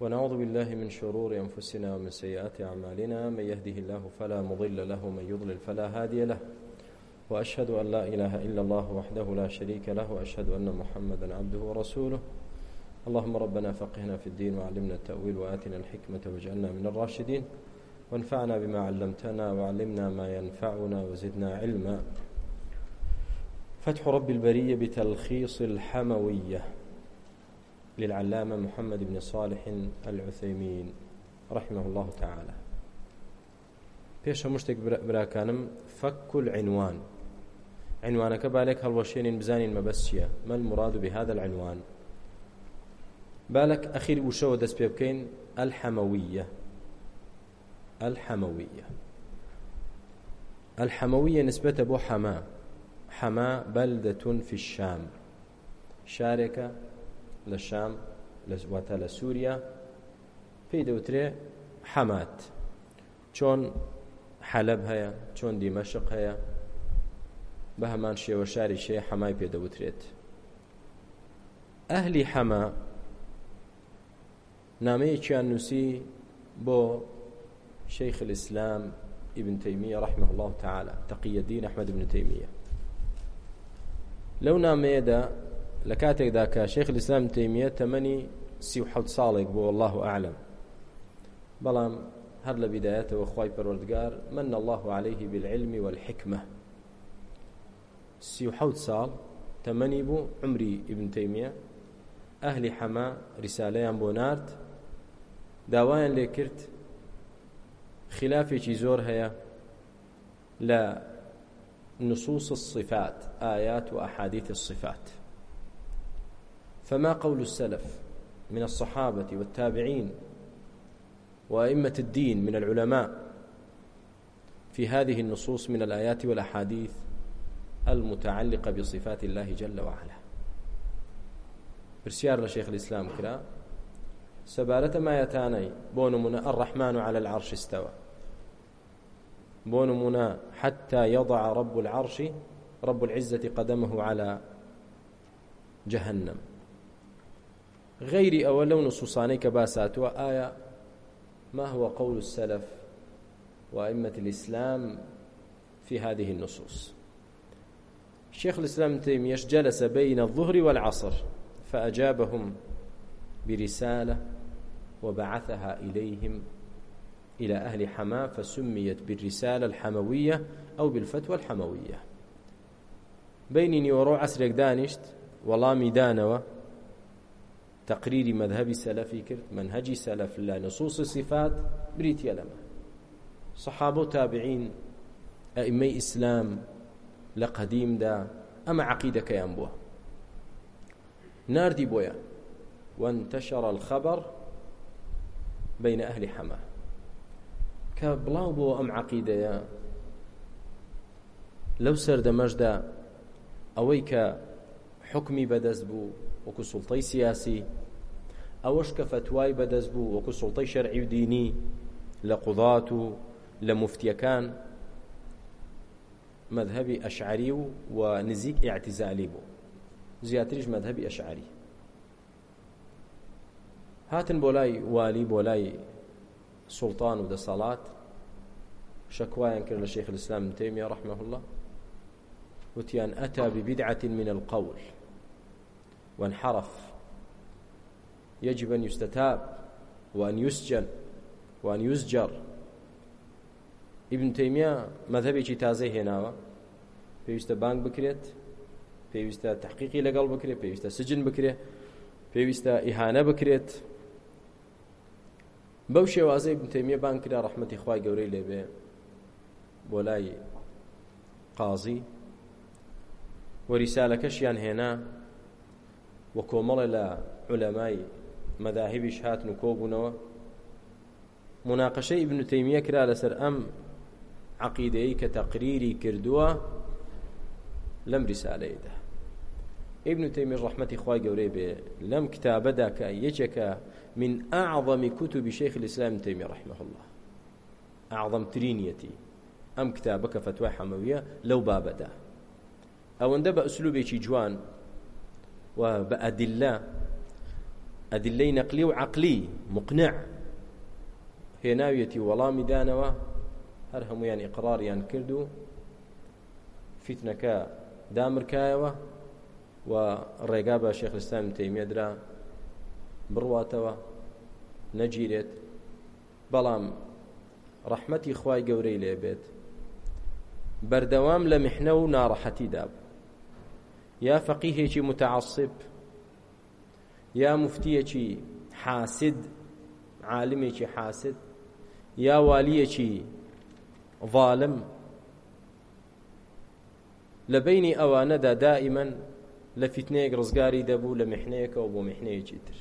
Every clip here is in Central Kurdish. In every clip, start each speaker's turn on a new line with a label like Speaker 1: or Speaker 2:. Speaker 1: ونعوذ بالله من شرور أنفسنا ومن سيئات أعمالنا من يهده الله فلا مضل له ومن يضلل فلا هادي له وأشهد أن لا إله إلا الله وحده لا شريك له وأشهد أن محمدا عبده ورسوله اللهم ربنا فقهنا في الدين وعلمنا التأويل وآتنا الحكمة واجعلنا من الراشدين وانفعنا بما علمتنا وعلمنا ما ينفعنا وزدنا علما فتح رب البرية بتلخيص الحموية للعلامة محمد بن صالح العثيمين رحمه الله تعالى پێشە مشتێک براکانم فەکل عنوان عنوانەکە بالێک هەڵوەشێنین بزانین مەبەست چییە مە مراد بهذا العنوان بالك أخير وشەوە دەست پێ بکەین الحەمەویە الحەمەویە الحەمەویە نسبەتە بۆ حەما حەما بەلدەتون في الشام شارێکە لە شام لەواتە لە سووریا پێی دەوترێ حەمات چۆن حەلب هەیە چۆن دیمەشق هەیە بە هەمان شێوە شاری شێ حەمای پێ دەوترێت ئەهلی حەما نامەیەکیان نووسی بۆ شەیخ الئسلام ابن تيمية رحمه الله تعالى تقي الدين أحمد بن تيمية لو نام يدا لە کاتێکدا کە شێخ لسلام تەیمیە تەمەنی سی و حەوت ساڵێک بۆ الله ئاعلم بەڵام هەر لە بیدایەتەوە خی پەروەردگار من الله عليه بالعلمی والحکمە سی و حەوت ساڵ تەمەنی بوو عمری ئبن تەیمیە ئەهلی حەما ریسالەیان بۆ نارد داوایان لێ کرد خلافێکی زۆر هەیە لە نصوص الصفات آيات وأحاديث الصفات فما قول السلف من الصحابة والتابعين وأئمة الدين من العلماء في هذه النصوص من الآيات والأحاديث المتعلقة بصفات الله جل وعلا برسيار لشيخ الإسلام كلا سبارة ما يتاني بونمنا الرحمن على العرش استوى بونمنا حتى يضع رب العرش رب العزة قدمه على جهنم غەیری ئەوە لەو نسوسانەی کە باساتوە ئایا ما هو قول السلف وأئمة الإسلام في هذه النصوص شيخ الإسلام تيمية جلس بين الظهر والعصر فأجابهم برسالة وبعثها إليهم إلى أهل حما فسميت بالرسالة الحموية أو بالفتوى الحموية بيني وروع عسرك دانشت وڵامی دانەوە تقريري مذهبي سلفي كرت منهجي سلف لا نصوص الصفات بريتي لما صحابه تابعين ئەئیمەی ئیسلام لە قەدیمدا ئەمە عقیدەکەیان بووە ناردی بۆیە وانتەشەڕە الخەبەر بینە ئەهلی حەمە کە بڵاو بۆ ئەم عقیدەیە لەو سەردەمەشدا ئەوەی کە حکمی بەدەست بوو وەکو سوڵتەی سیاسی ئەوەش کە فەتوای بەدەست بوو وەکو سوڵتەی شەرعی و دینی لە قوڵات و لە مفتیەکان مذهبی ئەشعری و و نزیک ئاعتیزالی بوو زیاتریش مذهبی ئەشعری هاتن بۆ لای والی بۆ لای سوڵتان و دەسەڵات شەکوایان کرد لە شێخ الإسلام تێمیە ڕەحمەه الله وتیان ئەتا ببدعة من القول وانحرف يجب أن يستتاب وأن يسجن وأن يزجر ابن تيمية مذهبي تازه هنا پێویستە بانک بکرێت پێویستە تحقیقی لەگەڵ بکرێت پێویستە سجن بکرێت پێویستە ئیهانە بکرێت بەو شێوازەی بتەمیە بانکرا ڕحمەتی خی گەورەی لێبێ بۆ لای قازی وەریسالەکەشیان هێنا وە کۆمەڵە لە عولەمای مەداهبیش هاتن و کۆبوونەوە مناقەشەی ابن تەیمیە کرا لەسەر ئەم عقیدەی کە تەقریری کردووە لەم ریسالەیەدا ابن تەیمی ڕەحمەتی خوای گەورەی بێ لەم کتابەدا کە یەکێکە من ئاعظەمی کوتوبی شەیخ الإسلام تەیمی رحمه الله ئاعظەمترینیەتی ئەم کتابە کە فتوای حەمەویە لەو بابەدا ئەوەندە بە ئەسلوبێکی جوان وبأدلة أدلة نقلي وعقلي مقنع هێناویەتی وەڵامی دانەوە هەر هەمویان ئقراریان کرد و فیتنەکە دامرکایەوە و ڕێگا بە شێخستان تەیمێدرا بڕواتەوە نەگیرێت بەڵام ڕەحمەتی خوای گەورەی لێبێت بەردەوام لە میحنە و ناڕەحەتیدا بوو یا فەقیهێکی متعصب یا مفتیەکی حاسد عالمێکی حاسد یا والیەکی ظالم لە بینی ئەوانەدا دائیمەن لە فیتنەیەک ڕزگاری دەبوو لە میحنەیەکەوە بۆ میحنەیەکی تر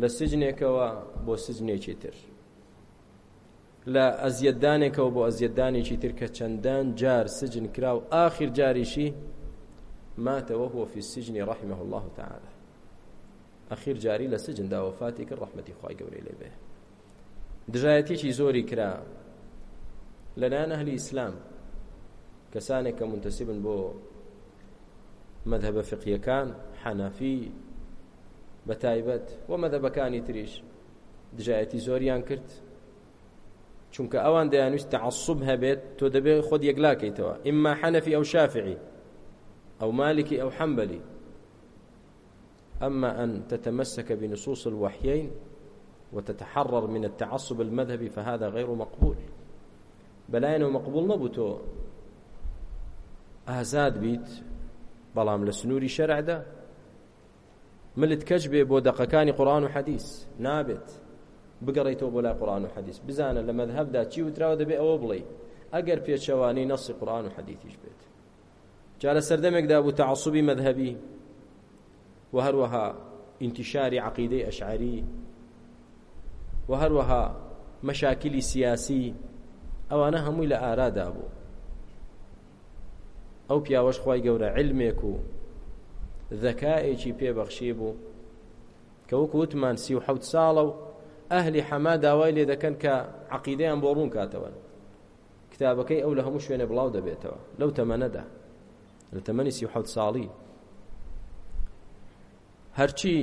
Speaker 1: لە سجنێکەوە بۆ سجنێکی تر لە ئەزیەتدانێکەوە بۆ ئەزیەتدانێکی تر کە چەندان جار سجن کرا و ئاخر جاریشی مات وهو في السجن رحمه الله تعالى أخير جاري لسجن دا وفاتي كرحمتي خواهي قولي لي به دجايتيشي زوري كرا لنان أهل الإسلام كسانك منتسب بو مذهب فقهي كان حنفي بەتایبەت و مەدەبەکانی تریش دژایەتی زۆریان کرد چونکە ئەوان دەیانویست تعصب هەبێت تۆ دەبێت خۆت یەکلاکەیتەوە ئما حەنەفی ئەو شافعی أو مالكي أو حنبلي أما أن تتمسك بنصوص الوحيين وتتحرر من التعصب المذهبي فهذا غير مقبول بلاين ومقبول نبوتو ئازاد بیت بەڵام لە سنووری شەرعدا ملت کەچ بێ بۆ دەقەکانی قورآن و حەدیث نابێت بگەڕیتەوە بۆ لای قورآن و حەدیث بزانە لە مەذهبدا چی وتراوە دەبێ ئەوە بڵێ ئەگەر پێچەوانی نەسی قورآن و حەدیثیش بێت جارە سەردەمێکدا بوو تەعسوبی مەذهبی و هەروەها ئینتیشاری عقیدەی ئەشعری و هەروەها مەشاکلی سیاسی ئەوانە هەمووی لە ئارادا بوو ئەو پیاوەش خی گەورە علمێک و ذەکایەکی پێبەخشی بوو کە وەکو وتمان سی و حەوت ساڵە و ئەهلی حەما داوای لێ دەکەن کە عقیدەیان بۆ ڕوون کاتەوە کتابەکەی ئەو لە هەموو شوێنە بڵاو دەبێتەوە لەو تەمەنەدا لە تەمەنی سیحوت ساڵی هەرچی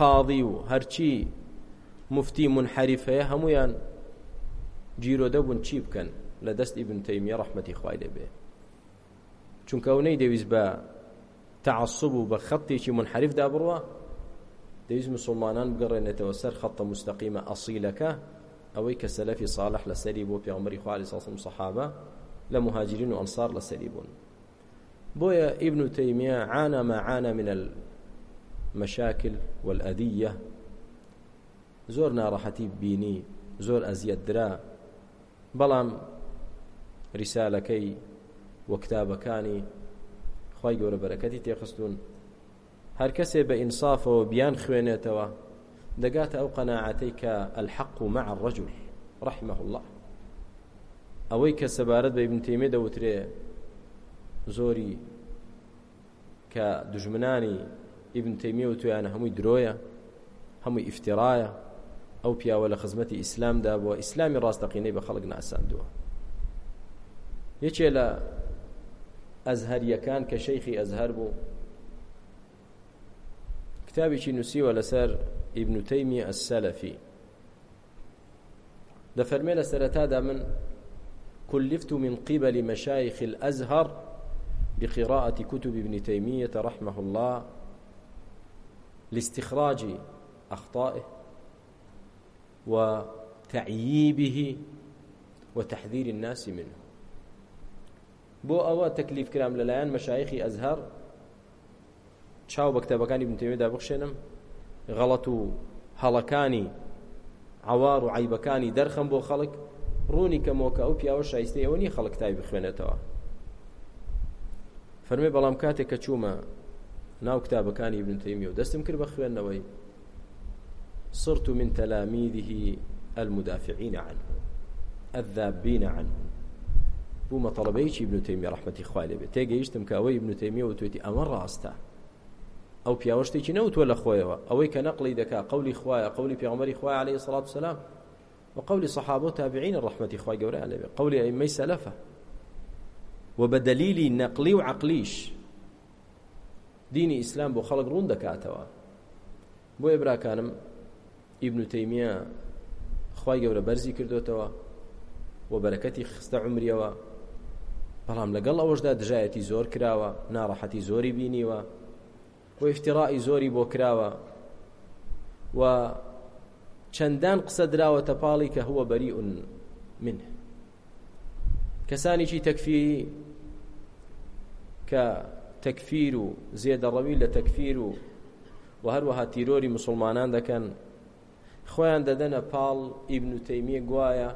Speaker 1: قاضی و هەرچی مفتی منحریف هەیە هەمویان جیرۆ دەبوون چی بکەن لە دەستی بنتەیمی ڕەحمەتی خوای دەبێ چونکە ئەو دەویست بە تعصب و بە خەتێکی منحریفدا بڕوە دەویست مسلمانان بگەڕێنێتەوە سەر خەتە مستەقیمە ئەسیلەکە ئەوەی کە سەلەفی صالح لەسەری بۆ پیامبەری خوا علیه الصلاه والسلام صحابه لە مهاجرین و ئەنصار لەسەری بوون بۆیە ئیبن و تەیمە عانە مەعانە من المەشاکل والأدیە زۆر ناڕەحەتی بینی زۆر ئەزیەت درا بەڵام ریسالەکەی وە کتابەکانی خی گەورە بەرەکەتی تێخستون هەر کەسێ بە ئینصافەوە بیان خوێنێتەوە دەگاتە ئەو قەناعەتەی کە الحق و مع الرجل رحمه الله ئەوەی کە سەبارەت بە بنتێمێ دەوترێ زۆری کە دژمنانی ئیبن تەیمیە و تویانە هەمووی درۆیە هەمووی ئیفتیڕایە ئەو پیاوە لە خزمەتی ئیسلامدا بووە ئیسلامی ڕاستەقینەی بە خەڵک ناساندووە یەکێ لە ئەزهەریەکان کە شەیخی ئەزهەر بوو کتابێکی نووسیوە لەسەر ئیبن تەیمی ئەسەلەفی دەفەرمێ لە سەرەتادا من كلفت من قبل مشايخ الأزهر بقراءة كتب ابن تيمية رحمه الله لاستخراج أخطائه وتعييبه وتحذير الناس منه بۆ ئەوە تەکلیف کرام لەلایەن مەشایخی ئەزهر چاو بە کتێبەکانی بنتەوێدا بخشێنم غەڵەت و هەڵەکانی عوار و عیبەکانی دەرخم بۆ خەڵک ڕوونی کەمۆکە ئەو پیاوە شایستەی ئەوە نی خەڵک تای بخوێنێتەوە فەرمی بەڵام کاتێک کە چوومە ناو کتابەکانی بنتەیمی و دەستم کرد بە خوێندنەوەی صرت من تلاميذه المدافعين عنه الذابين عنه بوومە تەڵبەیەکی ابن تەیمی ڕحمەتی خوای لێبێت تێگەیشتم کە ئەوەی ابن تەیمیەوە توێتی ئەمە ڕاستە ئەو پیاوەشتێکی نەوتوە لە خۆیەوە ئەوەی کە نەقلی دەکا قولی خوایە قولی پێغمەری خوای عليه سلاات سلام و قولی صحابە و تابعین ڕحمەتی خوای گەورە لێبێت قولی ئەیمەی سەلەفە و بە دەلیلی نەقلی و عقلیش دینی ئیسلام بۆ خەڵک ڕوون دەکاتەوە بۆ ئێبراکانم ئیبن تەیمیە خی گەورە بەرزی کردوتەوە و بەرەکەتی خستە عمریەوە بەڵام لەگەڵ ئەوەشدا دژایەتی زۆر کراوە ناڕەحەتی زۆری بینیوە و افتیڕائی زۆری بۆ کراوە و چەندان قسە دراوەتە پاڵی کە هوە بەری من کەسانێکی تەکفیری کە تەکفیر و زێدەڕەوی لە تەکفیر و و هەروەها تیرۆری مسلمانان دەکەن خۆیان دەدەنە پاڵ ئیبن و تەیمیە گوایە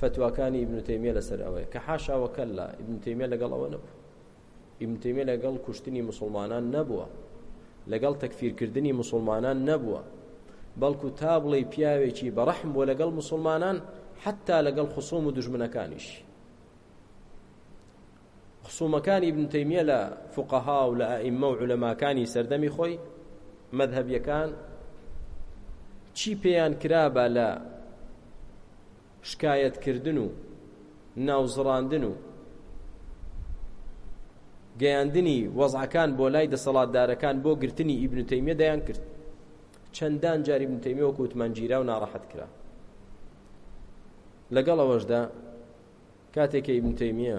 Speaker 1: فتوواکانی ئیبن و تەیمیە لەسەر ئەوەیە کە حاشاوەکە لە ئیبن تەیمیە لەگەڵ ئەوە نەبوو ئیبن تەیمیە لەگەڵ کوشتنی مسلمانان نەبووە لەگەڵ تەکفیرکردنی مسلمانان نەبووە بەڵکو تا بڵێ پیاوێکی بەڕەحم بۆ لەگەڵ مسلمانان حتا لەگەڵ خصوم و دژمنەکانیش قسومەکانی ابن تەیمیە لە فقەها و لە ئەئیمە و عولەماکانی سەردەمی خۆی مەذهبیەکان چی پێیان کرابە لە شکایەتکردن و ناوزڕاندن و گەیاندنی وەزعەکان بۆ لای دەسەڵاتدارەکان بۆ گرتنی ئیبن تەیمە دەیان کرد چەندان جاری بن تەیمی وەکو وتمانگیرا و ناڕەحەت کرا لەگەڵ ئەوەشدا کاتێکە ئیبن تەیمیە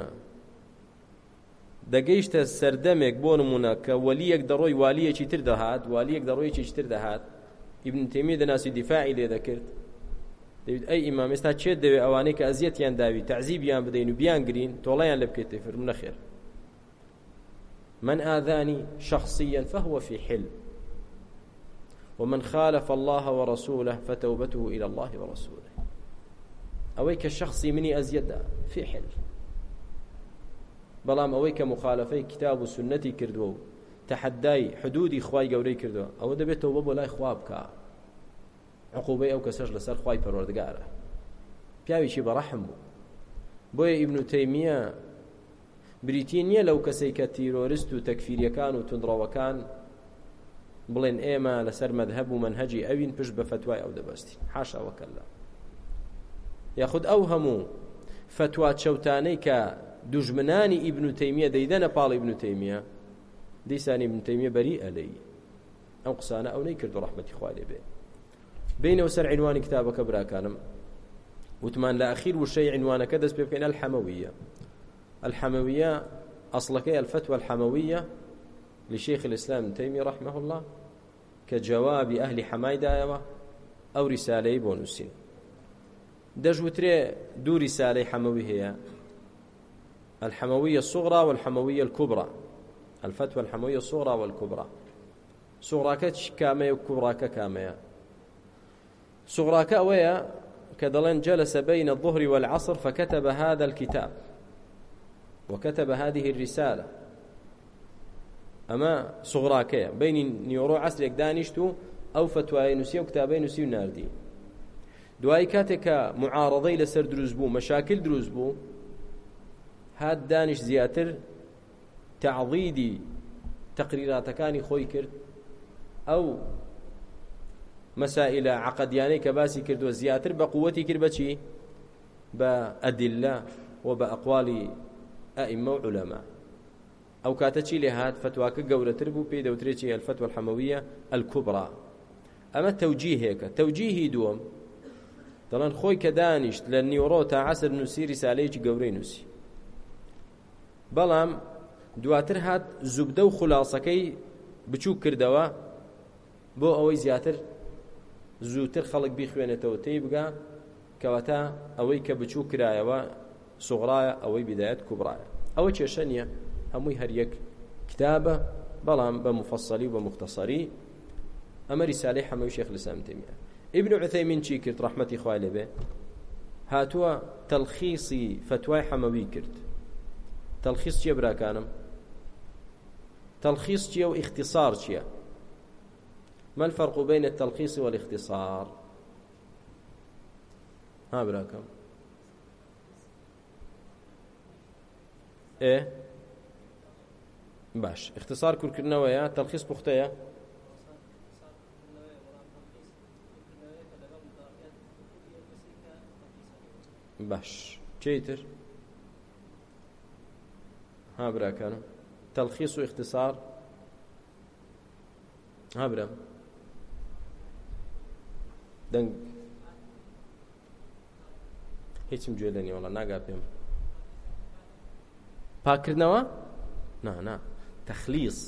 Speaker 1: دەگەیشتە سەردەمێک بۆ نمونە کە وەلیەک دەڕۆی والیەکی تر دەهات والیەک دەڕۆیەکی تر دەهات ئیبن تێمی دەناسی دیفاعی لێ دەکرد دەوێت ئەی ئیمام ئێستا چێت دەوێت ئەوانەی کە ئەزیەتیان داوی تعزیبیان بدەین و بیان گرین تۆڵەیان لە بکەیت فرم نەخێر من آذاني شخصيا فهو في حل ومن خالف الله ورسوله فتوبته إلى الله ورسوله أويك الشخصي مني أزيد في حل بەڵام ئەوەی کە مخالفەی کتاب و سنەتی کردووە و تحدای حدودی خوای گەورەی کردووە ئەوە دەبێتەوە بە بۆ لای خوا بکە عقوبەی ئەو کەسەش لەسەر خوای پەروەردگارە پیاویشی بەڕەحم بوو بۆیە ئیبن و تەیمیە بریتی نییە لەو کەسەی کە تیرۆریست و تەکفیریەکان و تونندڕەوەکان بڵێن ئێمە لەسەر مەدهب و منهجی ئەوین پشت بە فتوای ئەو دەبەستی حاشاوەکەلا یاخود ئەو هەموو فتوات شەوتانەی کە دوژمنانی ئیبن و تەیمیە دەیدەنە پاڵ ئیبن و تەیمیە دیسانی ئیبن تەیمیە بەری ئەلەی ئەم قسانە ئەو نەی کرد و ڕەحمەتی خوا لێ بێ بینەوە سەر عینوانی کتابەکە براکانم وتمان لە ئەخیر وشەی عینوانەکە دەست پێ بکەین الحەمەویە الحەمەویە ئەسڵەکەی الفتوى الحەمەویە لشيخ الإسلام تيمي رحمه الله كجواب أهل حمايدايوة أو رسالة بونوسين دەژوترێ دوو ریسالەی حەمەوی هەیە الحموية الصغرى والحموية الكبرى الفتوى الحموية الصغرى والكبرى سوڕاکە چ کامەیە و کوڕاکە کامەیە سوڕاکە ئەوەیە کە دەڵێن جلس بين الظهر والعصر فكتب هذا الكتاب وكتب هذه الرسالة أما صغراكية بين نيورو عصرك دانشت أو فتوى نسي وكتابي نسي وناردي دوای کاتێک کە معارڕەی لەسەر دروست بوو مەشاکل دروست بوو هات دانیش زیاتر تعضیدی تەقریراتەکانی خۆی کرد ئەو مەسائلە عقدیانەی کە باسی کردووە زیاتر بە قووەتی کرد بەچی بە ئەدلە و بە ئەقوالی ئەئیمە و علەما ئەو کاتە چی لێ هات فتواکە گەورەتر بوو پێی دەوترێکی ئەلفەت والحەمەویە ئەلکوبرا ئەمە تەوجیهێکە تەوجیهی دووەم دەڵێن خۆی کە دانیشت لە نیوڕۆ تا عسر نووسی ریسالەیەکی گەورەی نووسی بەڵام دواتر هات زوبدە و خولاسەکەی بچوو کردەوە بۆ ئەوەی زیاتر زووتر خەڵک بیخوێنێتەوە تێی بگا کەواتە ئەوەی کە بچوو کرایەوە سوغڕایە ئەوەی بدایەت کوبڕایە ئەوە کێشە نییە هەمووی هەریەک کتابە بەڵام بە مفەسەلی و بە مختصری ئەمەری سالی حەمەوی شێخ لەسام تێمیە ئیبن عثەیمین چی کرد ڕەحمەتی خوای لەبێ هاتووە تەلخیسی فتوای حەمەوی کرد تەلخیص چیە براکانم تەلخیص چیە و اختصار چییە ما الفرق بين التلخيص والاختصار ها براكم ايه باش اختصار كل كرنوية تلخيص بختية باش چیتر؟ ها براکانم تەلخیص و اختصار ها برا دەنگ هیچم گوێ لە نیوەڵە ناگا پێم پاکردنەوە نا نا تەخلیص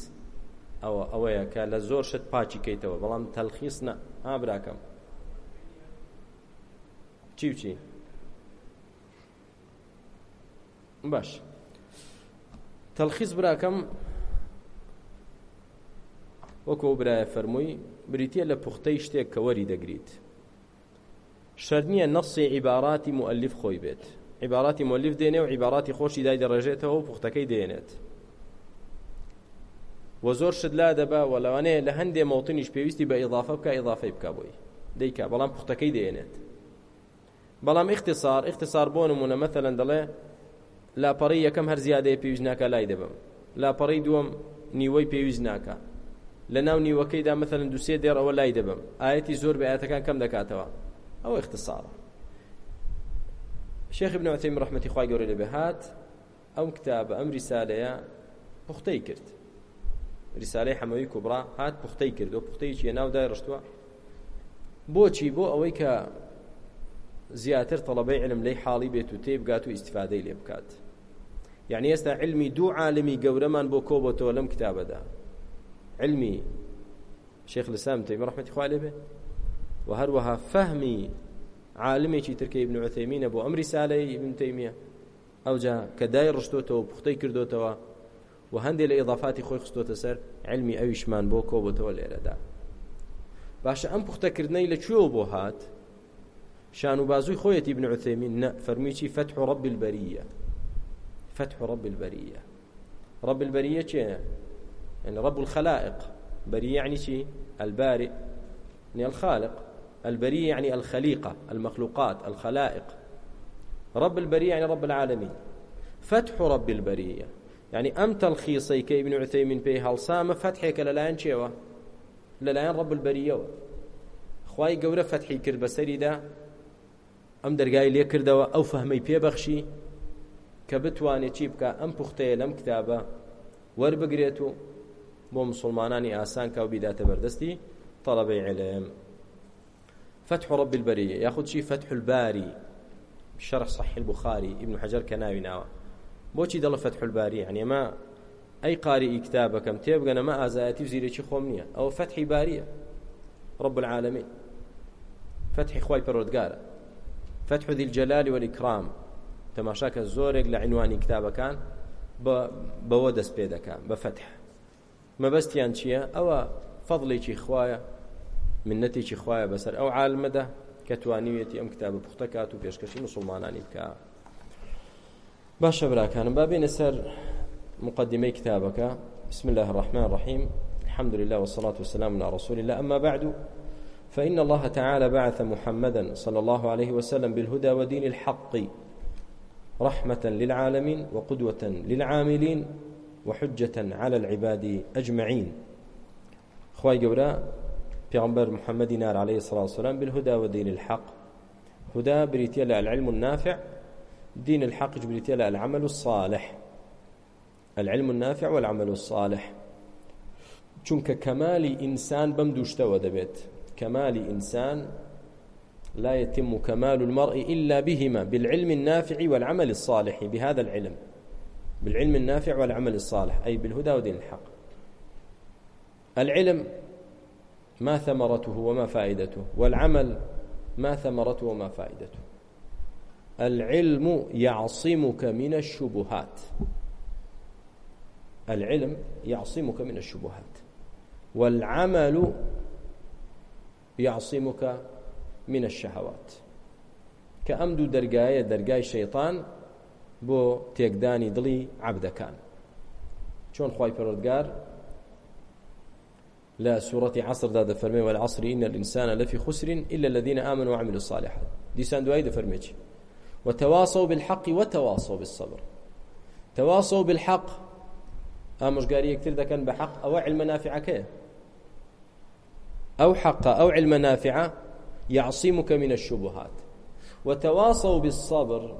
Speaker 1: ئەوە ئەوەیە کە لە زۆر شت پاچی کەیتەوە بەڵام تەلخیص نە ها براکەم چی و چی باش تەلخیز براکەم وەکو برایە فەرمووی بریتە لە پوختەی شتێک کە وەری دەگریت شەر نییە نەسی عیباراتی مؤلف خۆی بێت عیباراتی مؤلف دێنێ و عیباراتی خۆشی دای دەڕێژێتەوە و پوختەکەی دێنێت وە زۆر شت لا دەبا و لەوانەیە لە هەندێ مەوتنیش پێویستی بە ئیضافە بکە ئیضافەی بکە بۆی دەیکا بەڵام پوختەکەی دێنێت بەڵام اختصار اختصار بۆ نمونە مەثلەن دەڵێ لاپەڕی یەکەم هەر زیادەیە پێویست ناکە لای دەبم لاپەڕی دووەم نیوەی پێویست ناکە لە ناو نیوەکەیدا مثلن دوسێ دێڕەوە لای دەبم ئاەتی زۆر بە ئاەتەکان کەم دەکاتەوە ئەو اختصاڕە شێخ ابن عتەیم ڕحمەتی خوای گەورە لێ بێهات ئەم کتابە ئەم ریسالەیە پوختەی کرد ریسالەی حەمەوی کوبرا هات پوختەی کرد و پوختەیەکی ناودای ڕشتووە بۆچی بۆ ئەوەی کە زیاتر تەڵەبەی علم لی حاڵی بێت و تێبگات و ئیسفادەی لێ بکات یعنی ئێستا علمی دوو عالمی گەورەمان بۆ کۆبەتەوە لەم کتابەدا علمی شێخ لسام تەیمی ڕحمەتی خوا لێ بێ و هەروەها فەهمی عالمێکی ترکی ابن عثەیمینە بۆ ئەمری سالەی ابن تەیمیە ئەوجا کە دای ڕشتوتەوە پوختەی کردوتەوە و هەندێک لە ئضافاتی خۆی خستۆتە سەر علمی ئەویشمان بۆ کۆبەتەوە لێرەدا باشە ئەم پوختەکردنەی لەکوێوە بۆ هات شان و بازوی خۆیەتی بن عثەمین نە فەرمیی فتح و ڕب البەریە فتح و ڕب البەریە ڕب البەریە چێنە يعني رب الخلائق بري يعني شي البارئ يعني الخالق البرية يعني الخليقة المخلوقات الخلائق رب البرية يعني رب العالمين فتح رب البرية يعني أم تلخيصي كابن عثيمين بيه هلسامة فتحك للاين شيوة للاين رب البرية خواي قورة فتحي كربسري دا ئەم دەرگای لێ کردەوە ئەو فەهمەی پێبەخشی کە بتوانێت چی بکە ئەم پوختەیە لەم کتابە وەربگرێت و بۆ مسلمانانی ئاسان کاو بیداتە بەردەستی طلبەی علم فتح رب البرية ياخذ شي فتح الباري شرح صحيح البخاري ابن حجر كناوي ناوى بوشي دل فتح الباري يعني ما أي قارئ كتابك كم تيبقى أنا ما أزايتي وزيري شي خومنية أو فتح بارية رب العالمين فتح خواي بردقارة فتح ذي الجلال والإكرام تەماشاکە زۆرێک لە عینوانی کتابەکان بەوە دەست پێ دەکەن بە فتح مەبەستیان چییە؟ ئەوە فەضلێکی خوایە منەتێکی خوایە بەسەر ئەو عالمەدە کە توانیوێتی ئەم کتابە پوختەکات و پێشکەشی مسلمانانی بکە باشە براکانم بابێنە سەر مقدمەی کتابەکە بسم الله الرحمن الرحیم الحمد لله والصلاة والسلام على رسول الله أما بعد فإن الله تعالى بعث محمدا صلى الله عليه وسلم بالهدى ودين الحق رحمة للعالمين وقدوة للعاملين وحجة على العباد أجمعين خواهي قولا پیغمبر محمد نار عليه الصلاة والسلام بالهدى ودين الحق هدى بريتيا العلم النافع دين الحق بريتيا العمل الصالح العلم النافع والعمل الصالح چونکە کەمالی ئینسان بەم دووشتەوە دەبێت كمال إنسان لا يتم كمال المرء إلا بهما بالعلم النافع والعمل الصالح بهذا العلم بالعلم النافع والعمل الصالح أي بالهدى ودين الحق العلم ما ثمرته وما فائدته والعمل ما ثمرته وما فائدته العلم يعصمك من الشبهات العلم يعصمك من الشبهات والعمل یعسیمکە منە شەهەوات کە ئەم دوو دەرگایە دەرگای شەیطان بۆ تێکدانی دڵی عبدەکان چۆن خی پەرۆردگار لە سوورەتی عصردا دەفەرمێ وە عصری إن الإنسان لەفی خسرین إلا الذين آمنوا وعملوا الصالحات دیسان دوای دەفەرمێکی وتواصوا بالحق وتواصوا بالصبر تواصوا بالحق ئامۆژگاری یەکتر دەکەن بە حق ئەوە علمە نافعەکەیە أو حق أو علم نافعة يعصمك من الشبهات وتواصوا بالصبر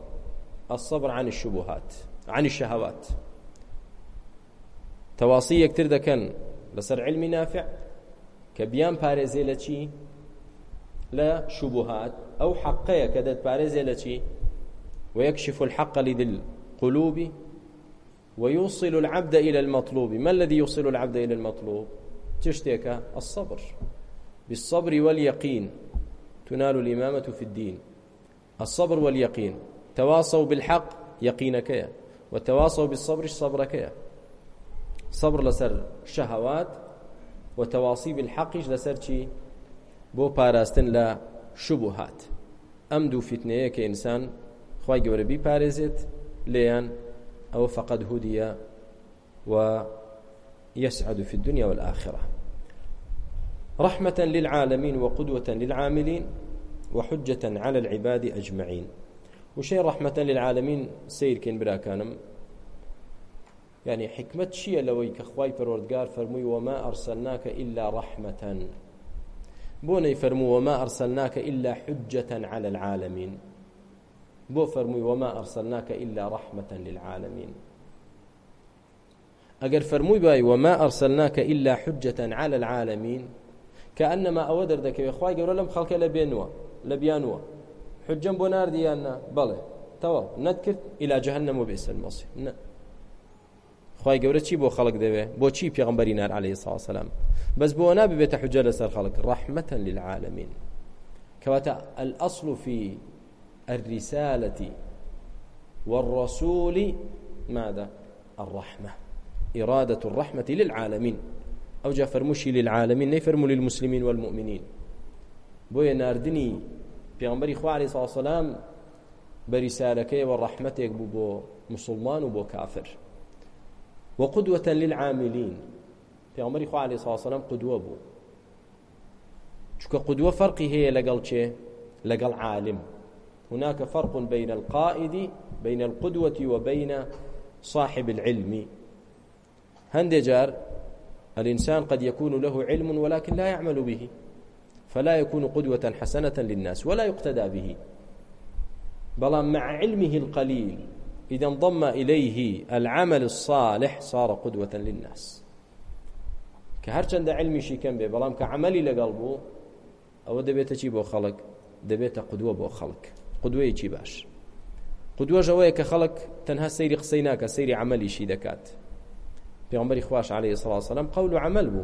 Speaker 1: الصبر عن الشبهات عن الشهوات تواصي يكتر دكن لسر علم نافع كبيان بارزي لشي لا شبهات أو حقية كدت بارزي لشي ويكشف الحق لذي القلوب ويوصل العبد إلى المطلوب ما الذي يوصل العبد إلى المطلوب تشتيك الصبر بالصبر واليقين تنال الإمامة في الدين الصبر واليقين تواصوا بالحق يقينك وتواصوا بالصبر صبرك صبر لسر شهوات وتواصي بالحق لسر چی بۆ پاراستن لە شوبهات ئەم دوو فتنەیە کە ئینسان خی گەورەبی پارێزێت لێیان ئەوە فقط هودیە و يسعد في الدنيا والآخرة رحمة للعالمين وقدوة للعاملين وحجة على العباد أجمعين وشي رحمة للعالمين سير كين براكانم يعني حكمة شيء لو كخواي پروردگار فرمي وما أرسلناك إلا رحمة بوني فرمو وما أرسلناك إلا حجة على العالمين بو فرمي وما أرسلناك إلا رحمة للعالمين أجر فرموي باي وما أرسلناك إلا حجة على العالمين کە ئەنەما ئەوە دەردەکەوێت خی گەورە لەم خەڵکە لە بێنوە لە بیانوە حجم بۆ نردیاننا بەڵێ تەواو نەتکرد ئیلا جەهن نەمە بێسەر مەسی نه خی گەورە چی بۆ خەڵک دەوێ بۆ چی پێغمبەری نار عليه ساسەلام بەس بۆ ناببێتە حجە لەسەر خەڵک ڕحمەەن للعالمین كواتا الأصل في الرسالة والرسول ماذا الرحمة إرادة الرحمة للعالمين ئەو جا فەرموشی للعالمین نەیفەرمو للمسلمین والمؤمنین بۆیە ناردنی پێغمبەری خوارێ ساسەلام بەریسالەکەیەوە ڕەحمەتێک بوو بۆ مسلمان و بۆ کافر وقدوة للعاملین پێغمبەری خوارێ ساسەلام قدوە بوو چونکە قدوە فەرقی هەیە لەگەڵ چێ لەگەڵ عالم هناك فرق بين القائد بين القدوة وبين صاحب العلم هەندێ جار الإنسان قد يكون له علم ولكن لا يعمل به فلا يكون قدوة حسنة للناس ولا يقتدى به بل مع علمه القليل إذا انضم إليه العمل الصالح صار قدوة للناس كهرچند علمي شي كان به بلام كعملي لقلبه أو دبيت شي بو خلق دبيت قدوة بو خلق قدوة شي باش قدوة جوايا كخلق تنها سيري قسيناك سيري عملي شي دكات پیغمبری خواش علیه الصلاه والسلام قول و عمل بو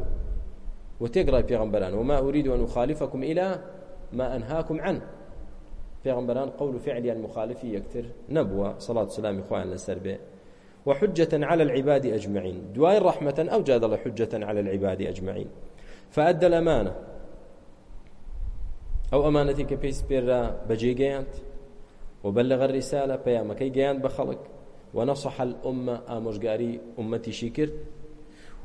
Speaker 1: وتقرا پیغمبران وما اريد ان اخالفكم الى ما انهاكم عنه پیغمبران قول و فعلی المخالفی یکتر نبوه صلاه سلامی خوان لسر به وحجة على العباد أجمعين دواي رحمة أو جاد الله حجة على العباد أجمعين فأدى الأمانة أو أمانتي كبيس بيرا بجي جيانت وبلغ الرسالة بيامكي جيانت بخلق ونصح الأمة آموشقاري أمتي شكر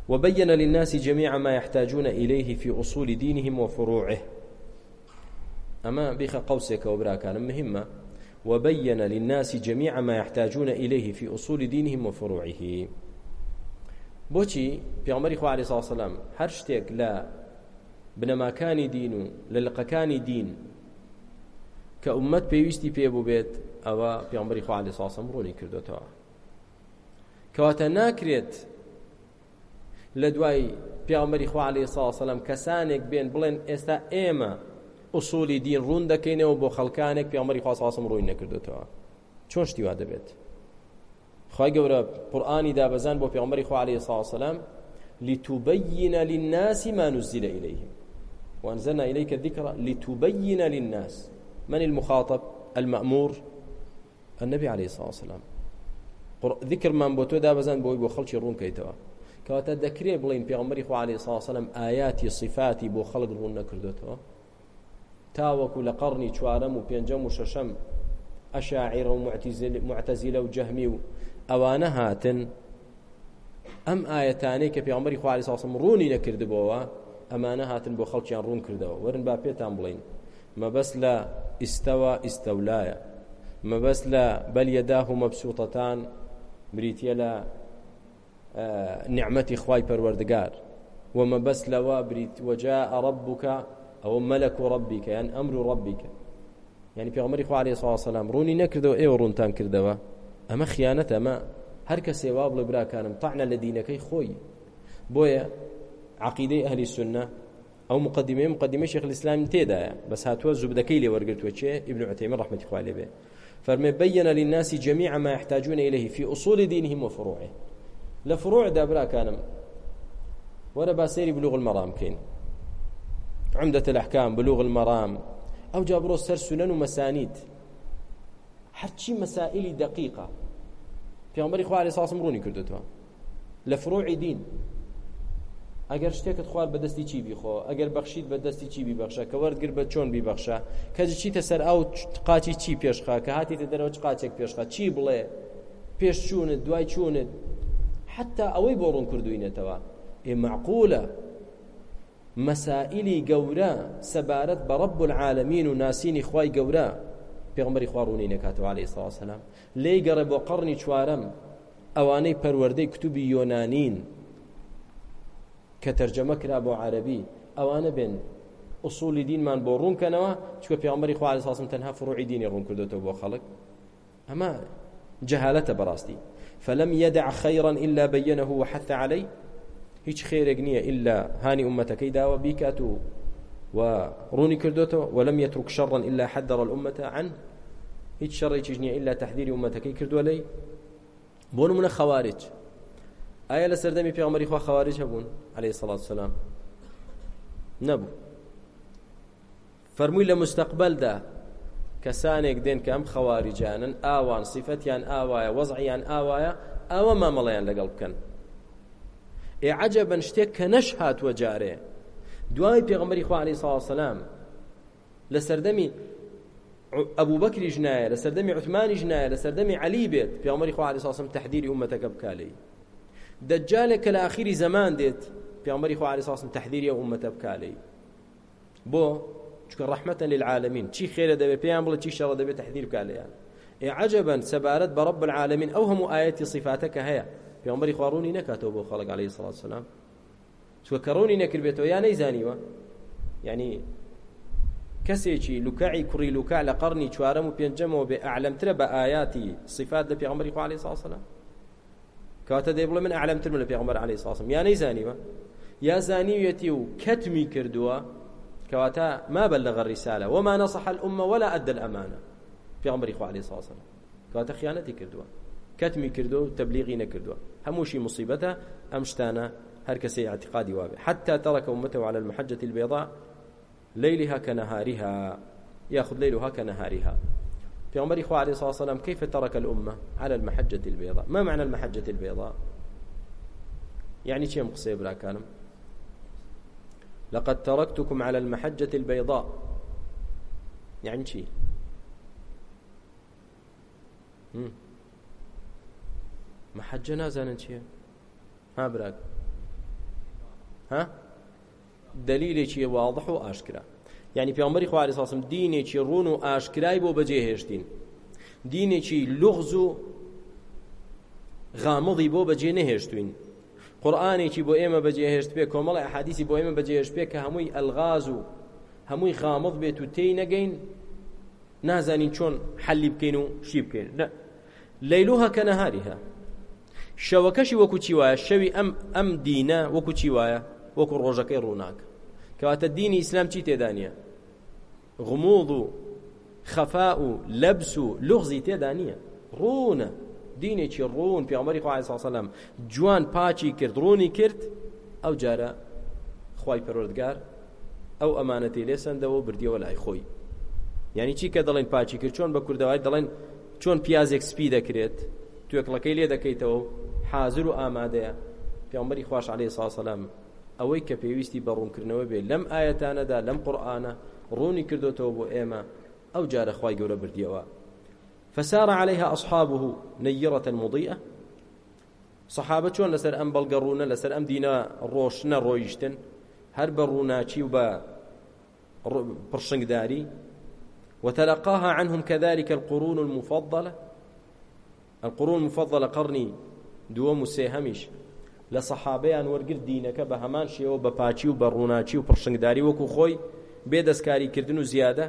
Speaker 1: وبين للناس جميع ما يحتاجون إليه في أصول دينهم وفروعه أما بيخ قوسك وبراكان مهمة وبين للناس جميع ما يحتاجون إليه في أصول دينهم وفروعه بۆچی پیامەری خوارێ ساسەلام هەر شتێک لە بنەماکانی دین و لە لقەکانی دین کە عومەت پێویستی پێبوو بێت ئەوە پیامبری خوالی ساسم ڕوونی کردوتەوە کەواتە ناکرێت لە دوای پیامەری خوالی ساسەلم کەسانێک بێن بڵێن ئێستا ئێمە ئوسولی دین ڕوون دەکەینەوە بۆ خەڵکانێک پیامەری خواساسم ڕووی نەکردوتەوە چۆن شتیوا دەبێت خی گەورە قورآانی دابەزان بۆ پیامەری خوالی ساسەلم لتبين للناس ما نزل إليهم وأنزلنا إليك الذكر لتبين للناس من المخاطب المأمور النبي عليه الصلاة والسلام ذكر من بۆ تۆ دابەزان بۆی بۆ خەڵکی ڕوون کەیتەوە کەواتە دەکرێت بڵین پێغمەری خوا عليه ساسەلم ئاياتی صفاتی بۆ خەڵک ڕوون نەکردوێتەوە تاوەکو لە قەڕنی چوارەم و پێنجەم و شەشەم ئەشاعیرە و معتەزیلە و جەهمی و ئەوانە هاتن ئەم ئاەتانەی کە پێغمەری خوا عليه ساسم ڕوونی نەکردبەوە ئەمانە هاتن بۆ خەڵکیان ڕوون کردەوە ورن با پێتان بڵین مەبەست لە ئیستەوە ئیستەولایە مەبەست لە بەلیەداه و مەبسووتەتان بریتە لە نعمەتی خوای پەروەردگار ومە بەس لەوە بریت وەجا ئەڕب بکە ئەوە مەلك و ڕبیکە یان ئەمر و ڕبیکە یعنی پێغمەری خوا عليه سلام ڕوونی نەکردەوە ئێوە ڕوونتان کردەوە ئەمە خیانەت ئەمە هەر کە سێواب لە براکانم تاعنە لە دینەکەی خۆی بۆیە عقیدەی ئەهلی سنە ئەو مقدمەی مقدمە شیخ الاسلام تێدایە بەس هاتووە زوبدەکەی لێ وەرگرتووە چێ ئبن عتەیمە ڕحمەتی خوا لێ بێ فرمي بين للناس جميع ما يحتاجون إليه في أصول دينهم وفروعه لفروع دابرا كانم ولا باسيري بلوغ المرام كين عمدة الأحكام بلوغ المرام أو جابرو سر سنن ومسانيد هرچی مسائل دقيقة في عمر إخوة عليه الصلاة والسلام روني كردتها لفروع دين ئەگەر شتێکت خوار بەدەستی چی بیخۆ ئەگەر بەخشید بەدەستی چی بیبەخشە کە وەرگر بە چۆن بیبەخشە کەجی چیتە سەر ئەو قاچی چی پێشخا کە هاتیتە دەرەوە چ قاچێک پێشخە چی بڵێ پێش چوونت دوای چوونت حتا ئەوەی بۆ ڕوون کردوینێتەوە ئێ معقولە مەسائلی گەورە سەبارەت بە ڕب العالمین و ناسینی خوای گەورە پێغمبەری خواڕوونی نەکاتەوە عليه الصلاة والسلام لێی گەڕێ بۆ قەڕنی چوارەم ئەوانەی پەروەردەی کتوبی یۆنانین کە تەرجەمە کرا بۆ عەربی ئەوانە بێن ئوسولی دینمان بۆ ڕوونکەنەوە چکە پێمەری خوا ساسم تەنها فڕوعی دینی ڕوون کردوەوە بۆ خەڵک ئەمە جهالەتە بەڕاستی فلم يدع خيرا إلا بينه وحث عليه هیچ خێرێک نییە إلا هاني أمتكي داوە بیکات و وڕوونی کردوتەوە ولم يترك شرا إلا حذر الأمة عنه هیچ شەڕێکیش نییە إلا تحذير أمتكي کردووە لەی بۆ نمونە خوارج ئایا لە سەردەمی پێغمەری خوا خەواریج هەبوون عليه سڵات سلام نەبوو فەرمووی لە مستەقبلدا کەسانێک دێن کە ئەم خەواریجانن ئاوان سیفەتیان ئاوایە وەزعیان ئاوایە ئەوە مامەڵەیان لەگەڵ بکەن ئێ عەجەبەن شتێک کە نەش هاتووە جارێ دوای پێغمبەری خوا عەلەیهی سڵاو سەلام لە سەردەمی ئەبوو بەکری ژنایە لە سەردەمی عوتمانی ژنایە لە سەردەمی عەلی بێت پێغمبەری خوا عەلەیهی سڵاو سەلام تەحدیری ئومەتەکە بکالەی دەجالێک کە لە ئاخیری زەمان دێت پیامبەری خو علیه ساسم تحذیری ئومەتە بکالەی بۆ چکە ڕەحمەتەن للعالمین چی خێرە دەبێت پێیان بڵێ چی شەڵە دەبێت تحذیر بکالەیان ئێ عەجەبەن سەبارەت بە ڕەب العالمین ئەو هەموو ئاەتی صفاتە کە هەیە پیامبەری خواڕوونی نەکاتەوە بۆ خەڵک علیه سڵات سلام چوە کەڕوونی نەکردبێتەوە یا نەیزانیوە ینی کەسێکی لوکعی کوڕی لوکع لە قەرنی چوارەم و پێنجەمەوە بێ ئەعلمترە بە ئاياتی صفات لە پێغمبەری خو علیه سڵات سلام کاتە دەی بڵێ من ئالمتر من لە پێغمبەر علی ساسم یا نەیزانیوە یا زانیویەتی و کەتمی کردووە کەواتە ما بە لەغە ریسالە وما نەصح الأمة ولا أدى الأمانة پێغمبەری خوا علی ساسم کاتە خیانەتی کردووە کەتمی کردو و تەبلیغی نەکردووە هەمووشی مصیبەتە ئەم شتانە هەر کەسی اعتقادی وابێ حتى ترك أمته على المحجة البيضاء ليلها كنهارها ياخذ ليلها كنهارها في عمر خو عليه الصلاة والسلام كيف ترك الأمة على المحجة البيضاء ما معنى المحجة البيضاء يعني كم قصيب لا كانم لقد تركتكم على المحجة البيضاء يعني شي محجة نازانن چیە ها براك ها دليلي چیە واضح و ئاشکرا ینی پێمەری خواری ساسم دینێکی ڕون و ئاشکرای بۆ بەجێهێشتین دینێکی لغز و غامڵی بۆ بەجێ نەهێشتوین قورآانێکی بۆ ئێمە بەجێهێشت پێ کۆمەڵی حادیسی بۆ ئێمە بەجێهێش پێ کە هەمووی ئەلغاز و هەمووی خامڵ بێت و تێی نەگەین نازانین چۆن حەلی بکەین و شی بکەین نە لەیلوها کە نەهاریها شەوەکەشی وەکو چی وایە شەوی ئەم ئەم دینە وەکو چی وایە وەکو ڕۆژەکەی ڕووناکە کەواتە دینی ئیسلام چی تێدانە غموض و خەفا و لەبس و لغزی تێدا نییە ڕوونە دینێکی ڕوون پیامەری خوای ساسەلم جوان پاچی کرد ڕوونی کرد ئەو جارە خی پەرۆردگار ئەو ئەمانەتی لێسەندەوە بردیەوە لای خۆی یعنی چی کە دەڵێن پاچی کرد چۆن بە کوردەوای دەڵێن چۆن پیازێک سپی دەکرێت توێکڵەکەی لێ دەکەیتەوە حاضر و ئامادەیە پیامبەری خوش عليه ساسەلم ئەوەی کە پێویستی بە ڕوونکردنەوە بێ لەم ئاەتانەدا لەم قورآانە ڕوونی کردوتەوە بۆ ئێمە ئەو جارە خی گەورە بردیەوە فسار عليها أصحابه نيرة مضيئة صحابة چۆن لەسەر ئەم بەڵگە ڕوونە لەسەر ئەم دینە ڕۆشنە ڕۆیشتن هەر بە ڕووناچی و بە پرشنگداری وتلقاها عنهم كذلك القرون المفضلة القرون المفضلة قرني دووەم و سێهەمیش لە سەحابەیان وەرگرت دینەکە بە هەمان شێوە بە پاچی و بە ڕووناچی و پرشنگداری وەکو خۆی بێدەستکاریکردن و زیادە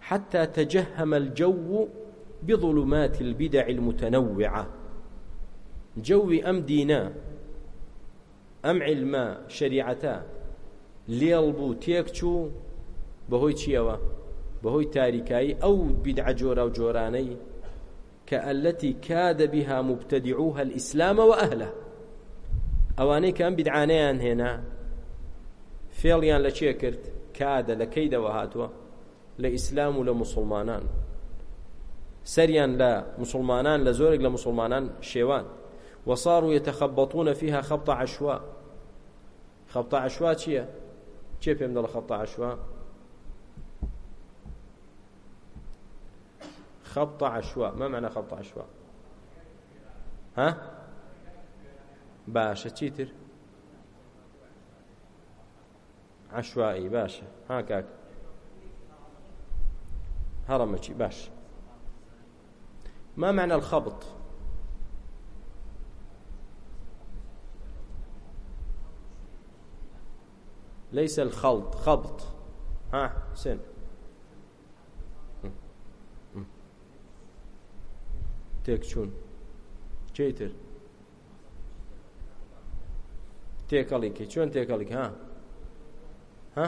Speaker 1: حتى تجهم الجو بظلمات البدع المتنوعة جوي أم دينا أم علما شريعتا ليلبو تيكتشو بهوي تشيوا بهوي تاريكاي أو بدع جورا وجوراني كالتي كاد بها مبتدعوها الإسلام وأهله أوانيك أم بدعانيان هنا فيليان لشيكرت کادە لە کەی دەوە هاتووە لە ئیسلام و لە مسلمانان سەریان لە مسلمانان لە زۆرێک لە مسلمانان شێوان وصاروا يتخبطون فيها خبط عشواء خبط عشواء چییە چێ پێم دەڵە خبط عشواء خبط عشواء ما معنى خبط عشواء ها باشە چیتر عشوایی باشە هاکاک هەڕەمەکی باش ما معنى الخبط ليس الخلط خبط ها حسين تێک چوون چیتر تێکەڵیکی چۆن تێکەڵیک ها ها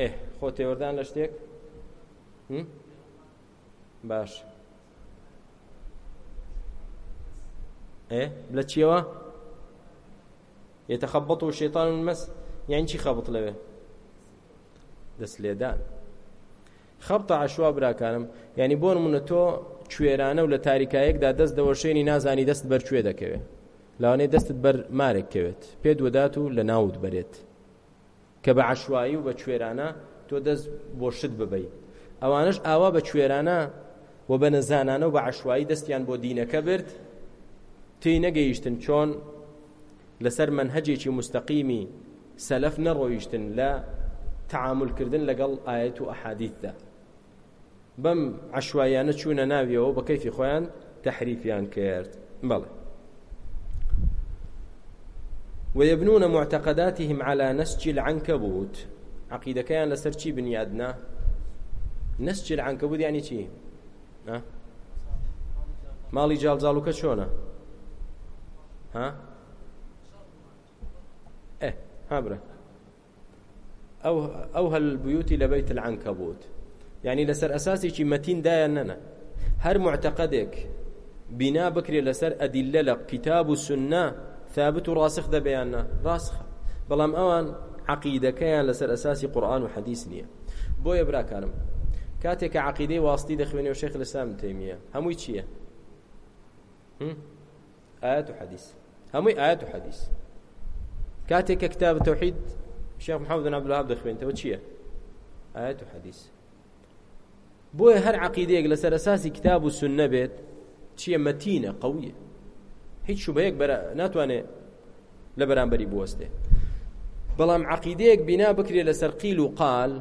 Speaker 1: ئێ خۆ تێوەدان لە شتێک باش ئێ لە چیەوە یتەخەبەت و شێطان و مەس یان چی خەبت لەوێ دەست لێدان خەبتە عشوا براکانم ینی بۆ نمونە تۆ کوێرانە و لە تاریکایەکدا دەست دەوەشێنی نازانی دەست بەرکوێ دەکەوێت لاوانەیە دەستت بەر مارێک کەوێت پێ دووەدات و لە ناوت بەرێت کە بە عشوایی و بە کوێرانە تۆ دەست بۆ شت ببەی ئەوانش ئاوا بە کوێرانە و بە نەزانانە و بە عشوایی دەستیان بۆ دینەکە برد تێی نەگەیشتن چۆن لەسەر منهجێکی مستەقیمی سەلف نەڕۆیشتن لە تعاملکردن لەگەڵ ئاەت و ئەحادیتدا بەم عشوایانە چوونە ناویەوە بە کەیفی خۆیان تحریفیان کرد بەڵێ ويبنون معتقداتهم على نسج العنكبوت عقيدة كيان لسر چي بنيادنا نسج العنكبوت يعني چي ها مالي جال زالوكا شونا ها اه هابرة أو أوها البيوت لبيت العنكبوت يعني لسر أساسي شي متين دايننا هر معتقدك بنا بكري لسر أدلة لك كتاب السنة ثابت و ڕاسخ دەبیاننا ڕاستخە بەڵام ئەوان عقیدەکەیان لەسەر ئەساسی قورآن و حەدیث نییە بۆیە براکانم کاتێک کە عقیدەی واستی دەخوێنێ و شێخ لەسام تەیمیە هەمووی چییە ئاەت و حەدیث هەمووی ئاەت و حەدیث کاتێک کە کتاب تەوحید شێخ محەممەد بن عبدالوهاب دەخوێنتەوە چییە ئاەت و حەدیث بۆیە هەر عقیدەیەک لەسەر ئەساسی کتاب و سنە بێت چییە مەتینە قەویە هیچ شوبەیەک ناتوانێت لە بەرامبەری بوەستێ بەڵام عقیدەیەک بینا بکرێت لەسەر قیل و قال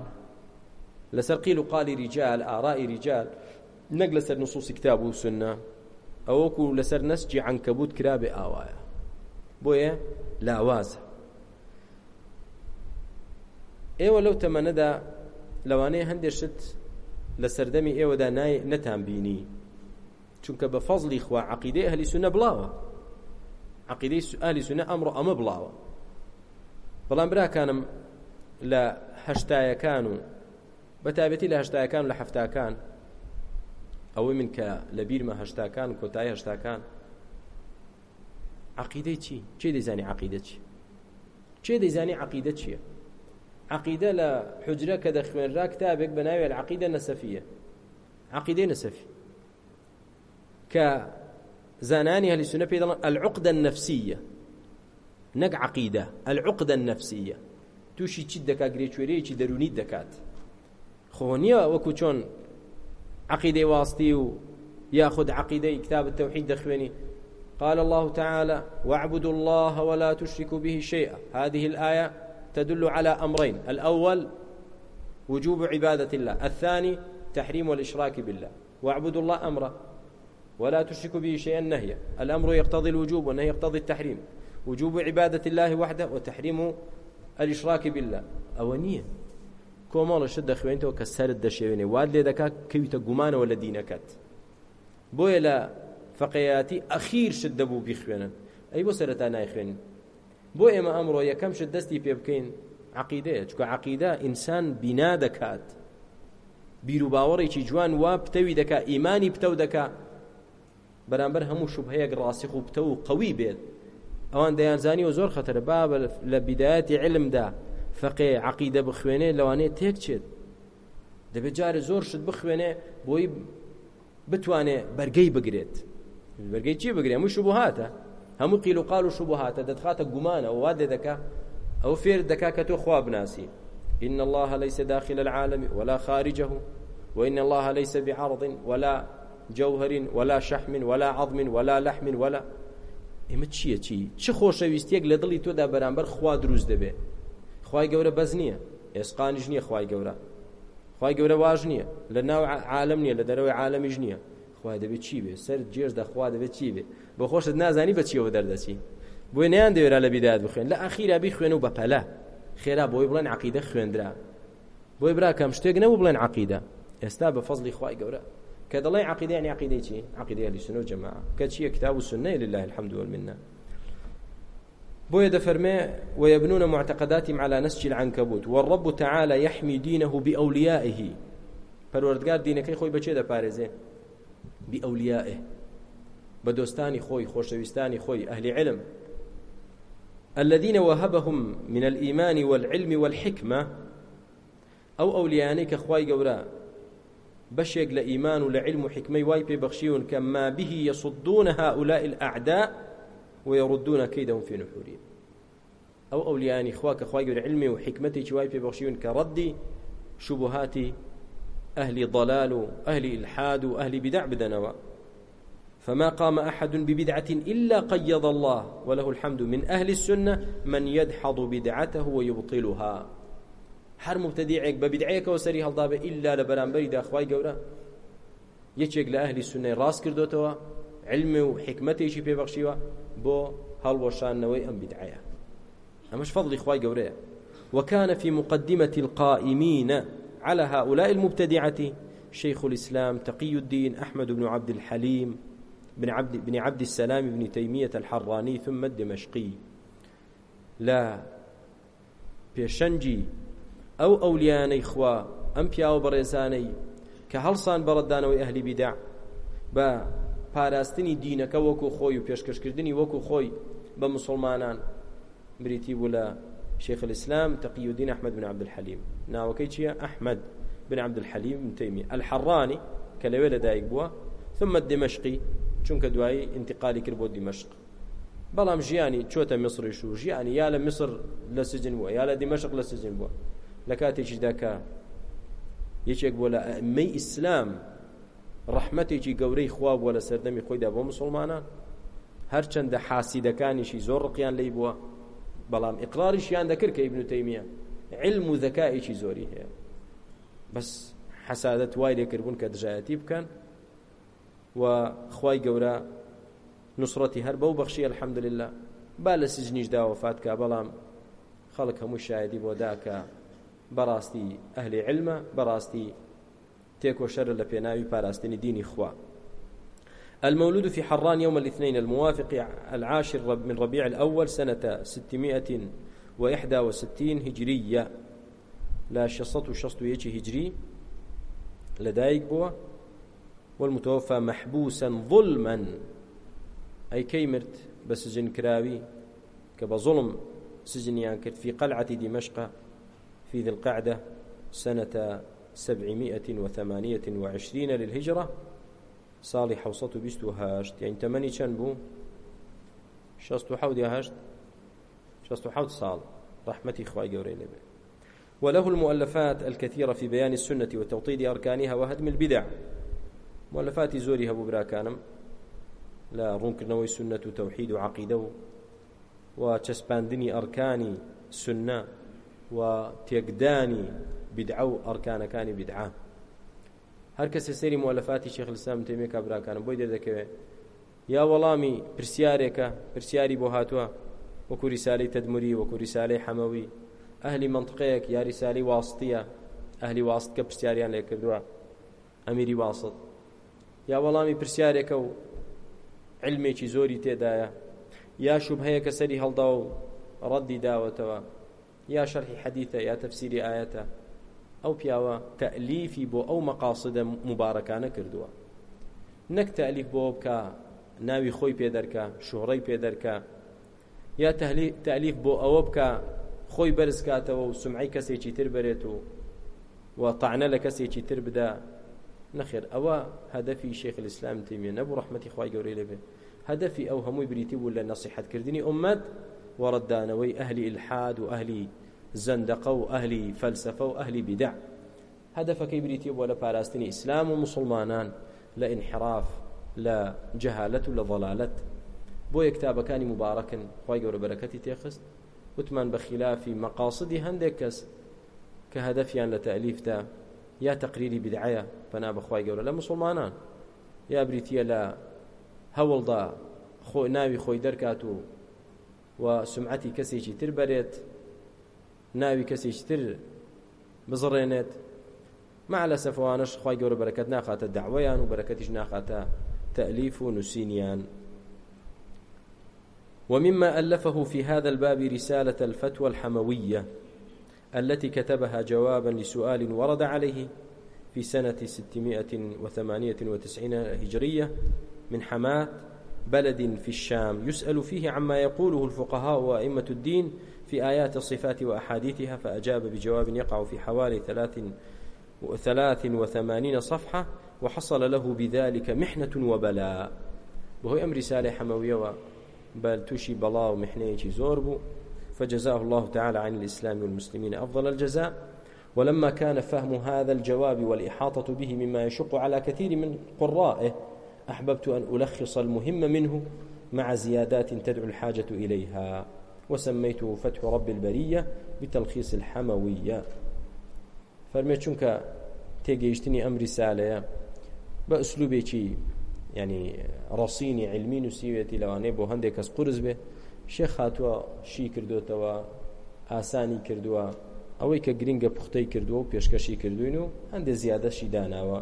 Speaker 1: لەسەر قیل و قالی ریجال ئاڕای ریجال نەک لەسەر نصوصی کتاب و سنە ئەوەکو لەسەر نەسجی عنکەبوت کرابێ ئاوایە بۆیە لاوازە ئێوە لەو تەمەنەدا لەوانەیە هەندێشت لە سەردەمی ئێوەدا نەتان بینی چونکە بە فەزلی خوا عقیدەی هەلی سونە بڵاوە عقیدەی ئالی سونە ئەمڕۆ ئەمە بڵاوە بەڵام براکانم لە هەشتایەکان و بەتابەتی لە هەشتایەکان و لە هەفتاکان ئەوەی من کە لە بیرمە هەشتاکان و کۆتایی هەشتاکان عقیدەی چی چێ دەیزانی عقیدە چی چێ دەیزانی عقیدە چییە عقیدە لە حجرە کە دەخوێنرا کتابێک بە ناوێت عقیدە نەسەفیە عقیدەی نەسەفی کە زانانی هەلی سونە پێ دەڵن العقدە النفسیە نەک عقیدە العقدە النفسیە تووشی چیت دەکات گرێچێرەیەکی دەرونیت دەکات خۆنیە وەکو چۆن عقیدەی واستی و یاخود عقیدەی کتاب التوحید دەخوێنی قال الله تعالى واعبدوا الله ولا تشركوا به شيئا هذه الآية تدل على أمرين الأول وجوب عبادة الله الثاني تحريم الإشراك بالله واعبدوا الله أمره ولا تشرك به شيئا نهيا الأمر يقتضي الوجوب والنهي يقتضي التحريم وجوب عبادة الله وحده وتحريم الإشراك بالله أو نية كومال شد خوينتو كسرت دشيوني واد لي دكا كويتا غمان ولا دينكات بويا لا فقياتي أخير شد بو بخوينا أي بو سرتا ناي خوين بو إما أمر يا كم شد دستي بيبكين عقيدة چكو عقيدة إنسان بنا دكات بیرو باوەڕێکی جوان وا پتەوی دەکا ئیمانی پتە دەکا بەرامبەر هەموو شوبهەیەک ڕاستیخ و بتە و قوی بێت ئەوان دەیانزانی و زۆر خەتەرە با لە بیدایەتی علمدا فەقێ عقیدە بخوێنێ لەوانەیە تێک چێت دەبێت جارە زۆر شت بخوێنێ بۆی بتوانێ بەرگەی بگرێت بەرگەی چی بگرێ هەموو شوبهاتە هەموو قیل و قال و شوبهاتە دەتخاتە گومانە وا دێ دەکا ئەو فێر دەکا کە تۆ خوا بناسی إن الله ليس داخل العالم ولا خارجه وإن الله ليس بعرض ولا جەوهرین ولا شەحمن ولا عظمن ولا لەحمن ولا ئێمە چییە چی چ خۆشەویستێک لە دڵی تۆدا بەرامبەر خوا دروست دەبێ خی گەورە بەز نییە ئێسقانیش نییە خی گەورە خی گەورە واژ نییە لە ناو عالم نییە لە دەرەوەی عالمیش نییە خی دەبێت چی بێ سەر جێش دەخوا دەبێت چی بێ بە خۆشت نازانی بە چیەوە دەردەچی بۆی نیان دەوێرا لە بیداد بخوێن لە ئەخیرا بی خوێن و بەپەلە خێرا بۆی بڵێن عقیدە خوێندرا بۆی براکەم شتێک نەبوو بڵێن عقیدە ئێستا بە فەزلی خی گەورە کە دەڵێ عقیدەیان یاقیدەی چی عقیدەیە لیسنە و جەما کە چییە کتاب و سنەی لله الحمد والمنە بۆیە دەفەرمێ ويبنون معتقداتهم على نسج العنكبوت والرب تعالى يحمي دينه بأوليائه پەروەردگار دینەکەی خۆی بەچێ دەپارێزێ بئولایە بە دۆستانی خۆی خۆشەویستانی خۆی ئەهلی علم الذين وهبهم من الإيمان والعلم والحكمة أو أوليانيك خواي قورا بەشێک لە ئیمان و لە علم و حکمەی وای پێبەخشیون کە ما به يصدون هؤلاء الأعداء ويردون كيدهم في نحورهم ئەو ئەولیانی خوا کە خوای گەورە علمی و حکمەتێکی وای پێبەخشیون کە ڕەدی شوبهاتی ئەهلی ضلال و ئەهلی الحاد و ئەهلی بدع بدەنەوە فما قام أحد ببدعة إلا قيض الله وله الحمد من أهل السنة من يدحض بدعته ويبطلها هەر مبتدیعێک بە بدعەیەکەوە سەری هەڵدابێ ئللا لە بەرامبەری داخوای گەورە یەکێک لە ئەهلی سنەی ڕاست کردوتەوە علم و حکمتێکی پێبەخشیوە بۆ هەڵوەشانەوەی ئەم بدعەیە ئەمەش فضلی خوای گەورەیە وكان في مقدمة القائمين على هؤلاء المبتدعة شيخ الإسلام تقي الدين أحمد بن عبد الحليم بن عبد, بن عبد السلام بن تيمية الحراني ثم الدمشقي لا بيشنجي ئەو ئەولیانەی خوا ئەم پیاوە بەڕێزانەی کە هەڵسان بەڕەتدانەوەی ئەهلی بیدع بە پاراستنی دینەکە وەکو خۆی و پێشکەشکردنی وەکو خۆی بە مسلمانان بریتی بوو لە شێخ الإسلام تەقیودین ئەحمد بن عبد الحەلیم ناوەکەی چییە ئەحمد بن عبد الحەلیم بن تەیمی الحەڕانی کە لەوێ لەدایک بووە ثم دمشقی چونکە دوایی انتقالی کرد بۆ دمشق بەڵام ژیانی چۆتە مصریش و ژیانی یا لە مصر لە سجن بووە یا لە دمشق لە سجن بووە لە کاتێکی داکە یەکێک بۆ لە ئەمەی ئیسلام ڕەحمەتێکی گەورەی خوا بووە لە سەردەمی خۆیدا بۆ مسلمانان هەرچەندە حاسیدەکانیشی زۆر ڕقیان لی بووە بەڵام ئقلاریشیان دەکرد کە ئیبن تەیمیە علم و ذەکائێکی زۆری هەیە بەس حەسادەت وای لێکردبوون کە دژایەتی بکەن و خی گەورە نوسرەتی هەر بەو بەخشی الحەمدلله با لە سزنیشدا وفات کا بەڵام خەڵک هەموو شایدی بۆ داکە بەڕاستی ئەهلی علمە بەڕاستی تێکۆ شەرە لە پێناوی پاراستنی دینی خوا المولود في حران يوم الاثنين الموافق العاشر من ربيع الأول سنة 661 هجرية لا شصت وشصت يجي هجري لدايق بوا والمتوفى محبوسا ظلما أي كيمرت بسجن كراوي كبظلم سجنيان كرت في قلعة دمشق في ذي القعدة سنة سبعمائة وثمانية وعشرين للهجرة ساڵی حوسەت و بیست و هەشت یان تەمەنی چەند بوو شەست و حەودیهشت شەست و حەوت ساڵ ڕحمەتی خوای گەورەی لەبێ وله المؤلفات الكثيرة في بيان السنة وتوطيد أركانها وهدم البدع مؤلفاتي زوري هبو براكانم لا رونكرنوي سنة توحيد وعقيدة وتشسباندني أركاني سنة و تێکدانی بیدعە و ئەرکانەکانی بیدعە هەر کەسە سەری مۆلەفاتی شێخلسام تێمێکا براکانم بۆی دەردەکەوێت یا وەڵامی پرسیارێکە پرسیاری بۆ هاتووە وەکو ریسالی تدموری وەکو ریسالی حەمەوی ئەهلی منطقەیەک یا ریسالی واسطیە ئەهلی واست کە پرسیاریان لێ کردووە ئەمیری واسط یا وەڵامی پرسیارێکە و علمێکی زۆری تێدایە یا شوب هەیە کە سەری هەڵدا و ڕەدی داوەتەوە یا شەرحی حەدیثە یا تەفسیری ئاەتە ئەو پیاوە تەلیفی بۆ ئەو مەقاسدە مبارەکانە کردووە نەک تەلیف بۆ بکە ناوی خۆی پێدەرکە شۆڕەی پێدەرکە یا تەلیف بۆ ئەوە بکە خۆی بەرزکاتەوە و سمعی کەسێکی تر بێت و و تاعنە لە کەسێکی تر بدە نەخێر ئەوە هەدەفی شێخ ئسلام تیمێ نەبوو ڕحمەتی خی گەورەی لەبێ هەدەفی ئەو هەمووی بریتی بوو لە نەسیحەتکردنی ئومەد وەڕددانەوەی ئەهلی الحاد و ئەهلی زەندەقە و ئەهلی فەلسفە و ئەهلی بیدع هەدفەکەی بریتە بۆ لە پاراستنی ئیسلام و مسلمانان لە انحراف لە جەهالەت و لە ضەلالەت بۆ یەکتابەکانی مبارەکن خی گەورە بەرەکەتی تێخست وتمان بە خلافی مەقاصدی هەندێک کەس کە هەدفیان لە تەلیفدا یا تقریری بدعە پنا بەخوای گەورە لە مسلمانان یا بریتە لە هەوڵدا خۆ ناوی خۆی دەرکات و و سمعەتی کەسێکی تر بەرێت ناوی کەسێکی تر بزڕێنێت مع لە سەفوانش خی گەورە بەرەکەت ناخاتە داوایان و بەرەکەتیش ناخاتە تەلیف و نووسینیان ومما ألفه في هذا الباب رسالة الفتوى الحموية التي كتبها جوابا لسؤال ورد عليه في سنة 698 هجرية من حماة بلد في الشام يسأل فيه عما يقوله الفقهاء وأئمة الدين في آيات الصفات وأحاديثها فأجاب بجواب يقع في حوالي ثلاث ثلاث وثمانين صفحة وحصل له بذلك محنة وبلاء بهو أمر رسالة حموية بل توشي بلاء ومحنة زورب فجزاه الله تعالى عن الإسلام والمسلمين أفضل الجزاء ولما كان فهم هذا الجواب والإحاطة به مما يشق على كثير من قرائه أحببت أن ألخص المهم منه مع زيادات تدعو الحاجة إليها وسميته فتح رب البرية بتلخيص الحموية فەرمێ چونکە تێگەیشتنی ئەم ریسالەیە بە ئەسلوبێکی ینی ڕەسینی علمی نووسیوێتی لەوانەیە بۆ هەندێک کەس قرس بێ شێ خاتووە شی کردوتەوە ئاسانی کردووە ئەوەی کە گرینگە پوختەی کردووە و پێشکەشی کردوین و هەندێک زیادەشی داناوە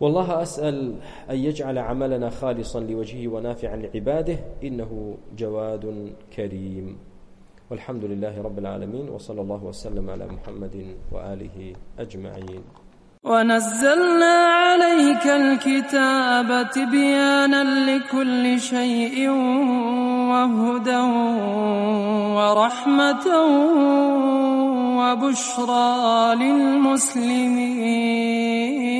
Speaker 1: والله أسأل أن يجعل عملنا خالصا لوجهه ونافعا لعباده إنه جواد كريم والحمد لله رب العالمين وصلى الله وسلم على محمد وآله أجمعين ونزلنا عليك الكتاب تبيانا لكل شيء وهدى ورحمة وبشرى للمسلمين